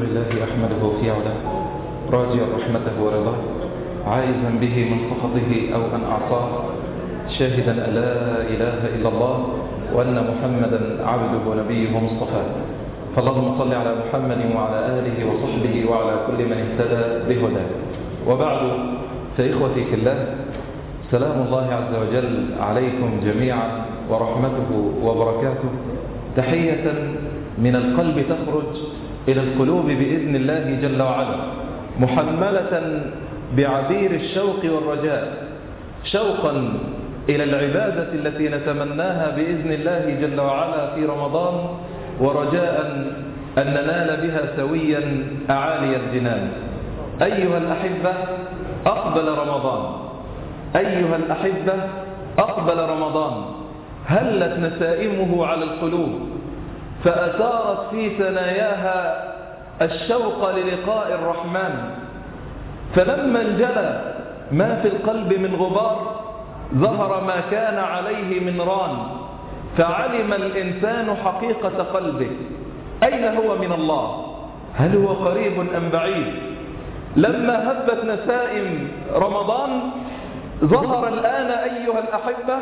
الله أحمده في علاه راجيا رحمته ورضاه عائزا به من سخطه أو أن أعصاه شاهدا لا إله إلا الله وأن محمدا عبده ونبيه مصطفاه فاللهم صل على محمد وعلى آله وصحبه وعلى كل من اهتدى بهداه. وبعد فإخوتي في الله سلام الله عز وجل عليكم جميعا ورحمته وبركاته. تحية من القلب تخرج إلى القلوب بإذن الله جل وعلا محملة بعبير الشوق والرجاء شوقا إلى العبادة التي نتمناها بإذن الله جل وعلا في رمضان ورجاء أن ننال بها سويا أعالي الجنان. أيها الأحبة أقبل رمضان. أيها الأحبة أقبل رمضان. هلت نسائمه على القلوب. فأثارت في ثناياها الشوق للقاء الرحمن. فلما انجلى ما في القلب من غبار ظهر ما كان عليه من ران. فعلم الإنسان حقيقة قلبه. أين هو من الله؟ هل هو قريب أم بعيد؟ لما هبت نسائم رمضان ظهر الآن أيها الأحبة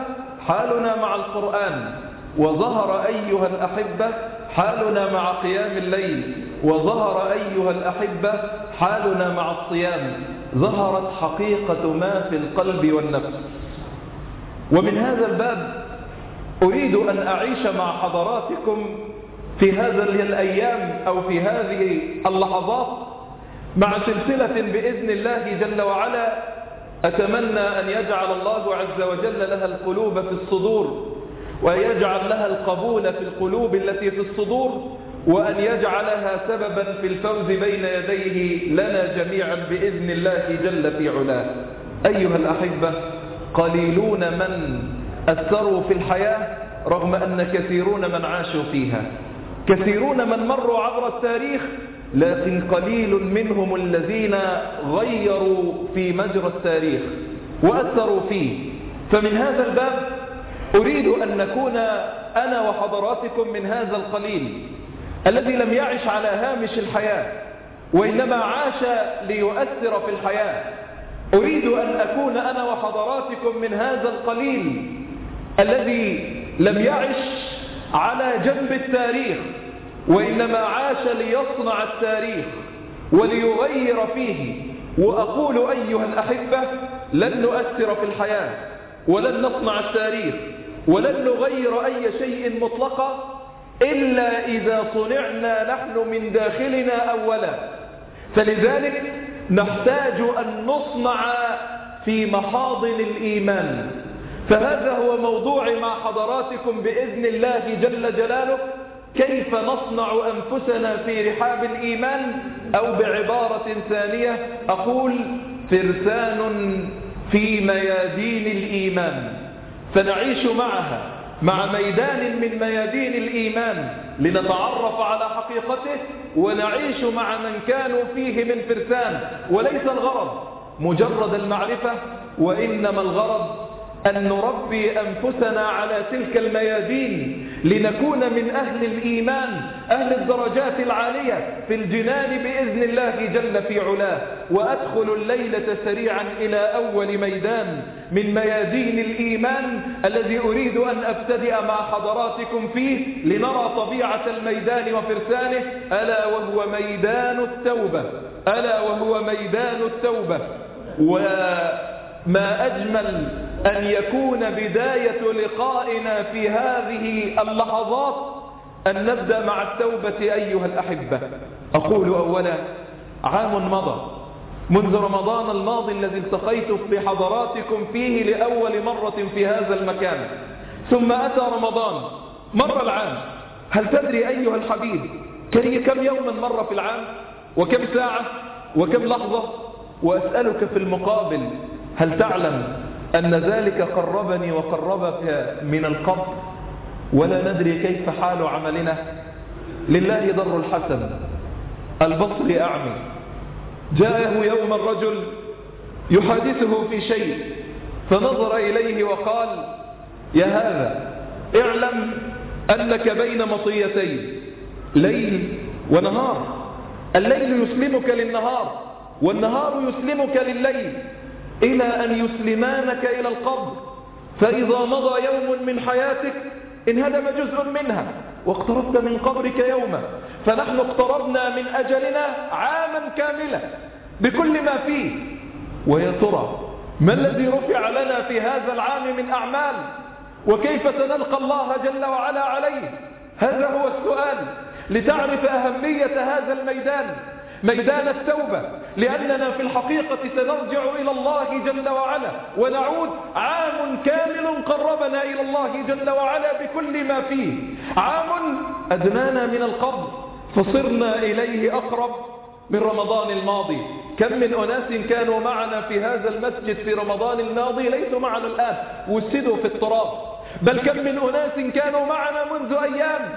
حالنا مع القرآن. وظهر أيها الأحبة حالنا مع قيام الليل وظهر أيها الأحبة حالنا مع الصيام ظهرت حقيقة ما في القلب والنفس. ومن هذا الباب أريد أن أعيش مع حضراتكم في هذه الأيام أو في هذه اللحظات مع سلسلة بإذن الله جل وعلا. أتمنى أن يجعل الله عز وجل لها القلوب في الصدور. ويجعل لها القبول في القلوب التي في الصدور وأن يجعلها سببا في الفوز بين يديه لنا جميعا بإذن الله جل في علاه. أيها الأحبة قليلون من أثروا في الحياة رغم أن كثيرون من عاشوا فيها. كثيرون من مروا عبر التاريخ لكن قليل منهم الذين غيروا في مجرى التاريخ وأثروا فيه. فمن هذا الباب أريد أن نكون أنا وحضراتكم من هذا القليل الذي لم يعش على هامش الحياة وإنما عاش ليؤثر في الحياة. أريد أن أكون أنا وحضراتكم من هذا القليل الذي لم يعش على جنب التاريخ وإنما عاش ليصنع التاريخ وليغير فيه. وأقول أيها الأحبة لن نؤثر في الحياة ولن نصنع التاريخ. ولن نغير أي شيء مطلقا إلا إذا صنعنا نحن من داخلنا أولا. فلذلك نحتاج أن نصنع في محاضن الإيمان. فهذا هو موضوع مع حضراتكم بإذن الله جل جلاله. كيف نصنع أنفسنا في رحاب الإيمان أو بعبارة ثانية؟ أقول فرسان في ميادين الإيمان. فنعيش معها مع ميدان من ميادين الإيمان لنتعرف على حقيقته ونعيش مع من كانوا فيه من فرسان. وليس الغرض مجرد المعرفة وإنما الغرض أن نربي أنفسنا على تلك الميادين لنكون من أهل الإيمان أهل الدرجات العالية في الجنان بإذن الله جل في علاه. وأدخل الليلة سريعا إلى أول ميدان من ميادين الإيمان الذي أريد أن أبتدئ مع حضراتكم فيه لنرى طبيعة الميدان وفرسانه. ألا وهو ميدان التوبة ألا وهو ميدان التوبة. وما أجمل أن يكون بداية لقائنا في هذه اللحظات أن نبدأ مع التوبة أيها الأحبة. أقول أولا عام مضى. منذ رمضان الماضي الذي التقيت بحضراتكم فيه لأول مرة في هذا المكان. ثم أتى رمضان. مر العام. هل تدري أيها الحبيب كم يوما مر في العام؟ وكم ساعة؟ وكم لحظة؟ وأسألك في المقابل هل تعلم أن ذلك قربني وقربك من القبر. ولا ندري كيف حال عملنا. لله ضر الحسن البصر أعمي جاءه يوم الرجل يحادثه في شيء فنظر إليه وقال يا هذا اعلم أنك بين مطيتين ليل ونهار. الليل يسلمك للنهار والنهار يسلمك لليل إلى أن يسلمانك إلى القبر. فإذا مضى يوم من حياتك انهدم جزء منها واقتربت من قبرك يوما. فنحن اقتربنا من أجلنا عاما كاملا بكل ما فيه. ويا ترى ما الذي رفع لنا في هذا العام من أعمال؟ وكيف سنلقى الله جل وعلا عليه؟ هذا هو السؤال لتعرف أهمية هذا الميدان. ميدان التوبة لأننا في الحقيقة سنرجع إلى الله جل وعلا ونعود عام كامل قربنا إلى الله جل وعلا بكل ما فيه. عام أدنانا من القبر فصرنا إليه أقرب من رمضان الماضي. كم من أناس كانوا معنا في هذا المسجد في رمضان الماضي ليسوا معنا الآن وسدوا في التراب. بل كم من أناس كانوا معنا منذ أيام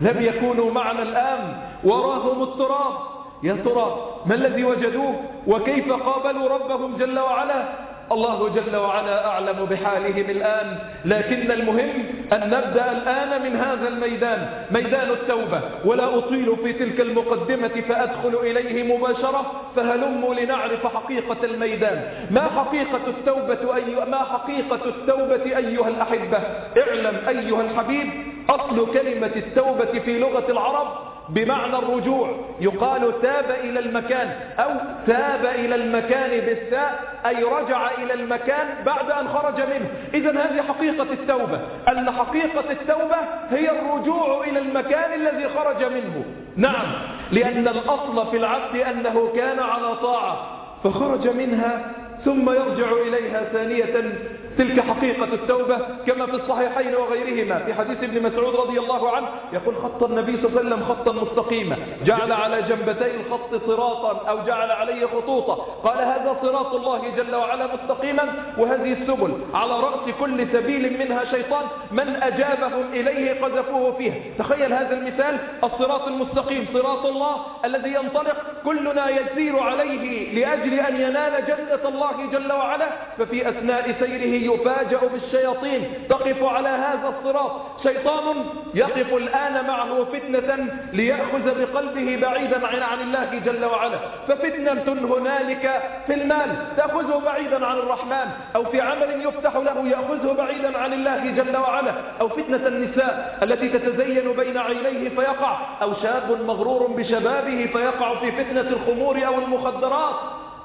لم يكونوا معنا الآن وراهم التراب. يا ترى ما الذي وجدوه؟ وكيف قابلوا ربهم جل وعلا؟ الله جل وعلا أعلم بحالهم الآن لكن المهم أن نبدأ الآن من هذا الميدان ميدان التوبة. ولا أطيل في تلك المقدمة فأدخل إليه مباشرة فهلموا لنعرف حقيقة الميدان. ما حقيقة التوبة أي ما حقيقة التوبة أيها الأحبة؟ اعلم أيها الحبيب أصل كلمة التوبة في لغة العرب بمعنى الرجوع. يقال تاب إلى المكان أو تاب إلى المكان بالساء أي رجع إلى المكان بعد أن خرج منه. إذا هذه حقيقة التوبة. أن حقيقة التوبة هي الرجوع إلى المكان الذي خرج منه. نعم لأن الأصل في العبد أنه كان على طاعة فخرج منها ثم يرجع إليها ثانية تلك حقيقة التوبة كما في الصحيحين وغيرهما. في حديث ابن مسعود رضي الله عنه يقول خط النبي صلى الله عليه وسلم خطا مستقيما. جعل على جنبتي الخط صراطا أو جعل عليه خطوطا. قال هذا صراط الله جل وعلا مستقيما وهذه السبل. على رأس كل سبيل منها شيطان من أجابهم إليه قذفوه فيه. تخيل هذا المثال الصراط المستقيم. صراط الله الذي ينطلق كلنا يسير عليه لأجل أن ينال جنة الله جل وعلا. ففي أثناء سيره يفاجأ بالشياطين. تقف على هذا الصراط. شيطان يقف الآن معه فتنة ليأخذ بقلبه بعيدا عن الله جل وعلا. ففتنة هنالك في المال. تأخذه بعيدا عن الرحمن. أو في عمل يفتح له يأخذه بعيدا عن الله جل وعلا. أو فتنة النساء التي تتزين بين عينيه فيقع. أو شاب مغرور بشبابه فيقع في فتنة الخمور أو المخدرات.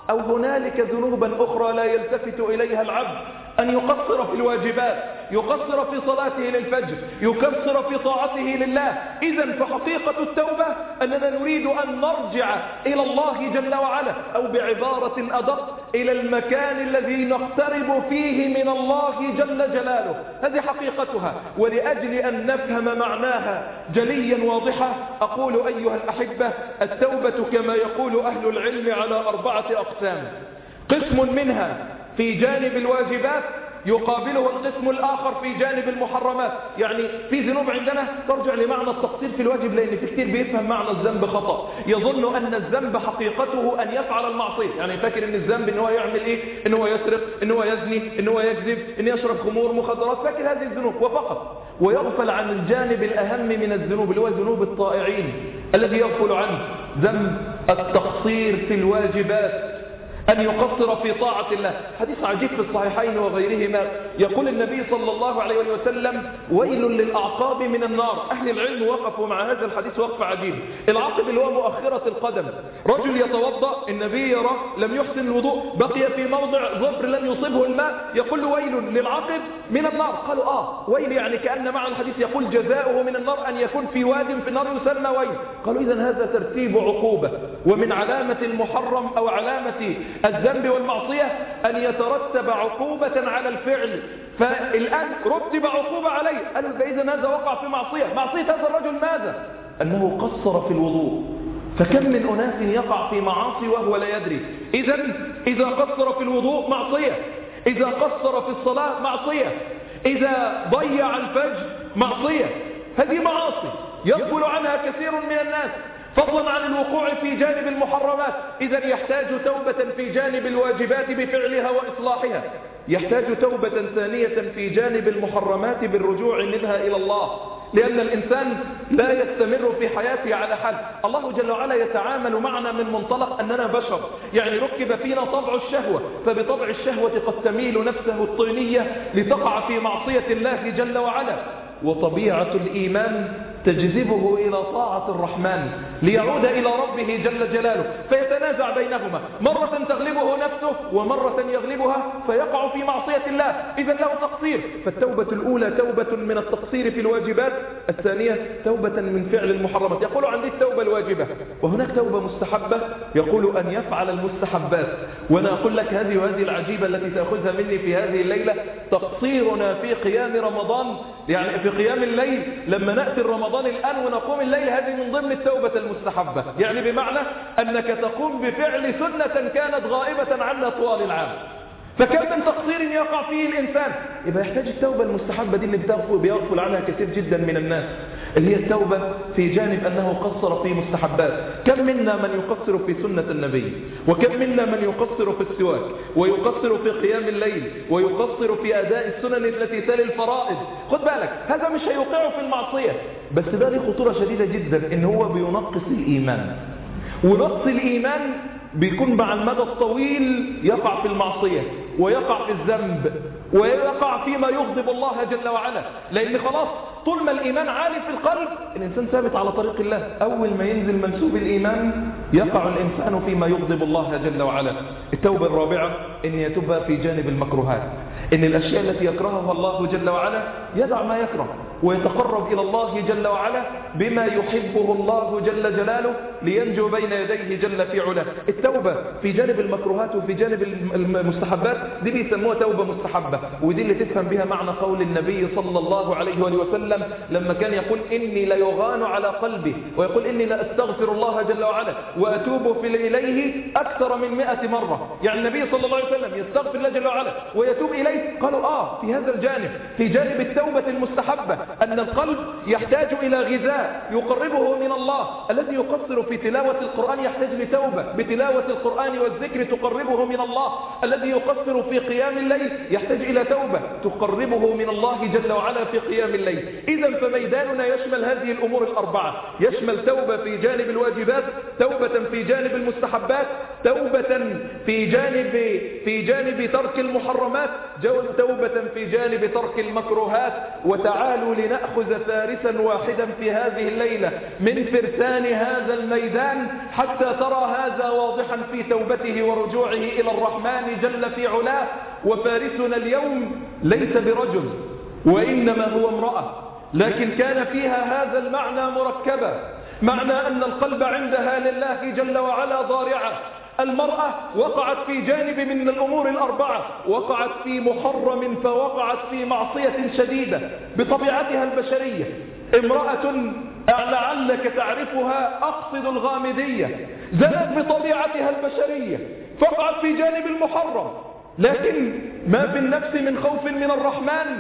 أو هنالك ذنوبا أخرى لا يلتفت إليها العبد. أن يقصر في الواجبات يقصر في صلاته للفجر يكسر في طاعته لله. إذا فحقيقة التوبة أننا نريد أن نرجع إلى الله جل وعلا أو بعبارة أدق إلى المكان الذي نقترب فيه من الله جل جلاله. هذه حقيقتها. ولأجل أن نفهم معناها جليا واضحة أقول أيها الأحبة التوبة كما يقول أهل العلم على أربعة أقسام. قسم منها في جانب الواجبات يقابله القسم الآخر في جانب المحرمات. يعني في ذنوب عندنا؟ ترجع لمعنى التقصير في الواجب لأن في كثير بيفهم معنى الذنب خطأ. يظن أن الذنب حقيقته أن يفعل المعصية. يعني فاكر أن الذنب أنه يعمل إيه؟ أنه يسرق أنه يزني أنه يكذب أنه يشرب خمور مخدرات. فاكر هذه الذنوب؟ وفقط. ويغفل عن الجانب الأهم من الذنوب اللي هو ذنوب الطائعين الذي يغفل عنه ذنب التقصير في الواجبات. أن يقصر في طاعة الله. حديث عجيب في الصحيحين وغيرهما. يقول النبي صلى الله عليه وسلم ويل للأعقاب من النار. أهل العلم وقفوا مع هذا الحديث وقف عجيب العقب اللي هو مؤخرة القدم. رجل يتوضأ النبي يرى لم يحسن الوضوء بقي في موضع ظفر لم يصبه الماء. يقول ويل للعقب من النار. قالوا آه ويل يعني كأن مع الحديث يقول جزاؤه من النار أن يكون في واد في النار يسمى ويل. قالوا إذا هذا ترتيب عقوبة. ومن علامة المحرم أو علامة الذنب والمعصية أن يترتب عقوبة على الفعل. فالآن رتب عقوبة عليه. قالوا فإذا هذا وقع في معصية؟ معصية هذا الرجل ماذا؟ أنه قصر في الوضوء. فكم من أناس يقع في معاصي وهو لا يدري. إذا إذا قصر في الوضوء معصية. إذا قصر في الصلاة معصية. إذا ضيع الفجر معصية. هذه معاصي. يغفل عنها كثير من الناس. فضلا عن الوقوع في جانب المحرمات. إذا يحتاج توبة في جانب الواجبات بفعلها وإصلاحها. يحتاج توبة ثانية في جانب المحرمات بالرجوع منها إلى الله. لأن الإنسان لا يستمر في حياته على حال. الله جل وعلا يتعامل معنا من منطلق أننا بشر. يعني ركب فينا طبع الشهوة. فبطبع الشهوة قد تميل نفسه الطينية لتقع في معصية الله جل وعلا. وطبيعة الإيمان تجذبه إلى طاعة الرحمن ليعود إلى ربه جل جلاله فيتنازع بينهما. مرة تغلبه نفسه ومرة يغلبها فيقع في معصية الله. إذا له تقصير. فالتوبة الأولى توبة من التقصير في الواجبات الثانية توبة من فعل المحرمات. يقول عندي التوبة الواجبة وهناك توبة مستحبة. يقول أن يفعل المستحبات. وأنا أقول لك هذه وهذه العجيبة التي تأخذها مني في هذه الليلة. تقصيرنا في قيام رمضان يعني في قيام الليل لما نأتي رمضان الآن ونقوم الليل هذه من ضمن التوبة المستحبة. يعني بمعنى أنك تقوم بفعل سنة كانت غائبة عنا طوال العام. فكم من تقصير يقع فيه الإنسان؟ يبقى يحتاج التوبة المستحبة دي اللي بيغفل عنها كثير جدا من الناس اللي هي التوبة في جانب أنه قصر في مستحبات. كم منا من يقصر في سنة النبي؟ وكم منا من يقصر في السواك؟ ويقصر في قيام الليل؟ ويقصر في أداء السنن التي تلي الفرائض؟ خد بالك هذا مش هيوقعه في المعصية. بس ده ليه خطورة شديدة جدا إن هو بينقص الإيمان. ونقص الإيمان بيكون مع المدى الطويل يقع في المعصية. ويقع في الذنب ويقع فيما يغضب الله جل وعلا. لأن خلاص طول ما الإيمان عالي في القلب الإنسان ثابت على طريق الله. أول ما ينزل منسوب الإيمان يقع الإنسان فيما يغضب الله جل وعلا. التوبة الرابعة أن يتوب في جانب المكروهات. إن الأشياء التي يكرهها الله جل وعلا يدع ما يكره ويتقرب إلى الله جل وعلا بما يحبه الله جل جلاله لينجو بين يديه جل في علاه. التوبة في جانب المكروهات وفي جانب المستحبات دي بيسموها توبة مستحبة ودي اللي تفهم بها معنى قول النبي صلى الله عليه وآله وسلم لما كان يقول إني ليغان على قلبي ويقول إني لأستغفر الله جل وعلا وأتوب إليه أكثر من مئة مرة. يعني النبي صلى الله عليه وسلم يستغفر الله جل وعلا ويتوب إليه قالوا آه في هذا الجانب في جانب التوبة المستحبة أن القلب يحتاج إلى غذاء يقربه من الله الذي يقصر في تلاوة القرآن يحتاج لتوبة بتلاوة القرآن والذكر تقربه من الله الذي يقصر في قيام الليل يحتاج إلى توبة تقربه من الله جل وعلا في قيام الليل. إذا فميداننا يشمل هذه الأمور الأربعة. يشمل توبة في جانب الواجبات توبة في جانب المستحبات توبة في جانب في جانب ترك المحرمات توبة في جانب ترك المكروهات. وتعالوا لنأخذ فارسا واحدا في هذه الليلة من فرسان هذا الميدان حتى ترى هذا واضحا في توبته ورجوعه إلى الرحمن جل في علاه وفارسنا اليوم ليس برجل وإنما هو امرأة لكن كان فيها هذا المعنى مركبا معنى أن القلب عندها لله جل وعلا ضارعا المرأة وقعت في جانب من الأمور الأربعة وقعت في محرم فوقعت في معصية شديدة بطبيعتها البشرية. امرأة لعلك تعرفها أقصد الغامدية زنت بطبيعتها البشرية فقعت في جانب المحرم. لكن ما في النفس من خوف من الرحمن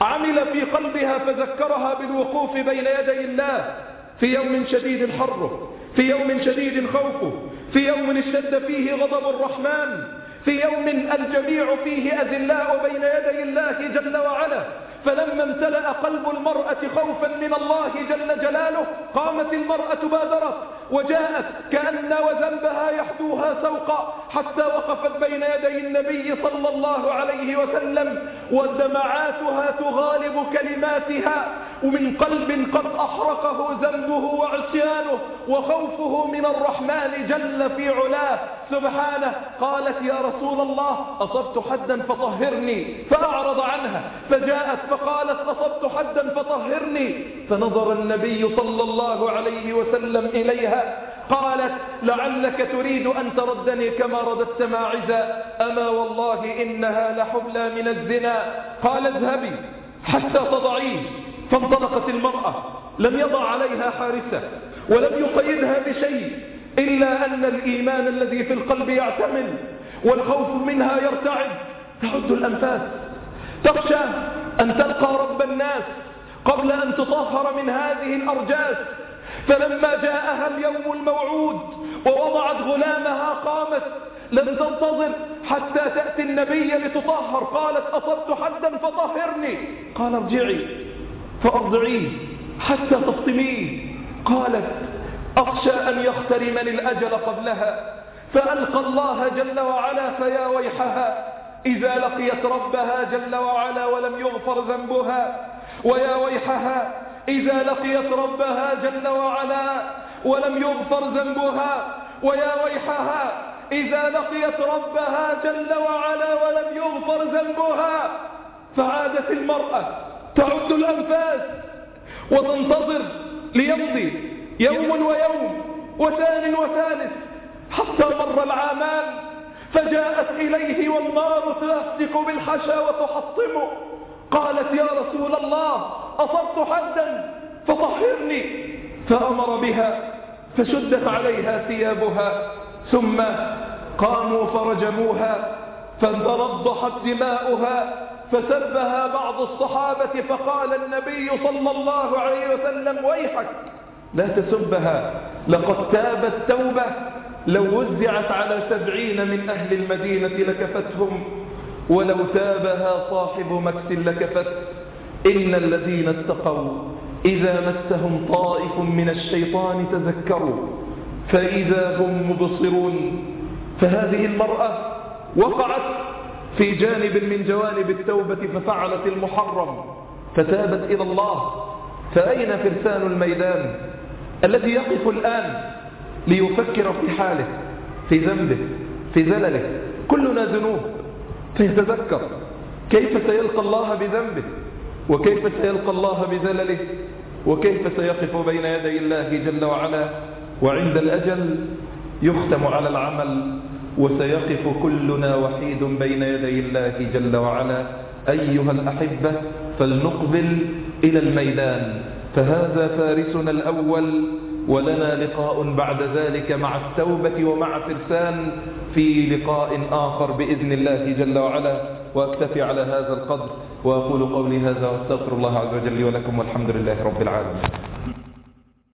عمل في قلبها فذكرها بالوقوف بين يدي الله. في يوم شديد حره في يوم شديد خوفه في يوم اشتد فيه غضب الرحمن في يوم الجميع فيه أذلاء بين يدي الله جل وعلا. فلما امتلأ قلب المرأة خوفا من الله جل جلاله قامت المرأة بادرت وجاءت كأن وذنبها يحدوها سوقا حتى وقفت بين يدي النبي صلى الله عليه وسلم ودمعاتها تغالب كلماتها. ومن قلب قد أحرقه ذنبه وعصيانه وخوفه من الرحمن جل في علاه. سبحانه قالت يا رسول الله أصبت حدا فطهرني فأعرض عنها فجاءت فقالت أصبت حدا فطهرني فنظر النبي صلى الله عليه وسلم إليها قالت لعلك تريد أن تردني كما رددت ماعزا أما والله إنها لحبلى من الزنا. قال اذهبي حتى تضعيه. فانطلقت المرأة لم يضع عليها حارسة ولم يقيدها بشيء. إلا أن الإيمان الذي في القلب يعتمل والخوف منها يرتعد. تعد الأنفاس. تخشى أن تلقى رب الناس قبل أن تطهر من هذه الأرجاس. فلما جاءها اليوم الموعود ووضعت غلامها قامت لم تنتظر حتى تأتي النبي لتطهر. قالت أصبت حدا فطهرني. قال ارجعي فأرضعيه حتى تفطميه. قالت أخشى أن يخترمني الأجل قبلها فألقى الله جل وعلا فيا ويحها. إذا لقيت ربها جل وعلا ولم يغفر ذنبها ويا ويحها. إذا لقيت ربها جل وعلا ولم يغفر ذنبها ويا ويحها. إذا لقيت ربها جل وعلا ولم يغفر ذنبها فعادت المرأة تعد الأنفاس وتنتظر ليمضي. يوم ويوم وثان وثالث حتى مر العامان فجاءت إليه والنار تلصق بالحشا وتحطمه قالت يا رسول الله أصبت حدا فطهرني. فأمر بها فشدت عليها ثيابها. ثم قاموا فرجموها فانضرضحت دماؤها فسبها بعض الصحابة فقال النبي صلى الله عليه وسلم ويحك. لا تسبها. لقد تابت توبة لو وزعت على سبعين من أهل المدينة لكفتهم. ولو تابها صاحب مكس لكفت. إن الذين اتقوا إذا مسهم طائف من الشيطان تذكروا. فإذا هم مبصرون. فهذه المرأة وقعت في جانب من جوانب التوبة ففعلت المحرم. فتابت إلى الله. فأين فرسان الميدان؟ الذي يقف الآن ليفكر في حاله في ذنبه في زلله. كلنا ذنوب. فيتذكر كيف سيلقى الله بذنبه وكيف سيلقى الله بزلله وكيف سيقف بين يدي الله جل وعلا. وعند الأجل يختم على العمل وسيقف كلنا وحيد بين يدي الله جل وعلا. أيها الأحبة فلنقبل إلى الميدان. فهذا فارسنا الأول ولنا لقاء بعد ذلك مع التوبة ومع فرسان في لقاء آخر بإذن الله جل وعلا. وأكتفي على هذا القدر وأقول قولي هذا وأستغفر الله عز وجل ولكم والحمد لله رب العالمين.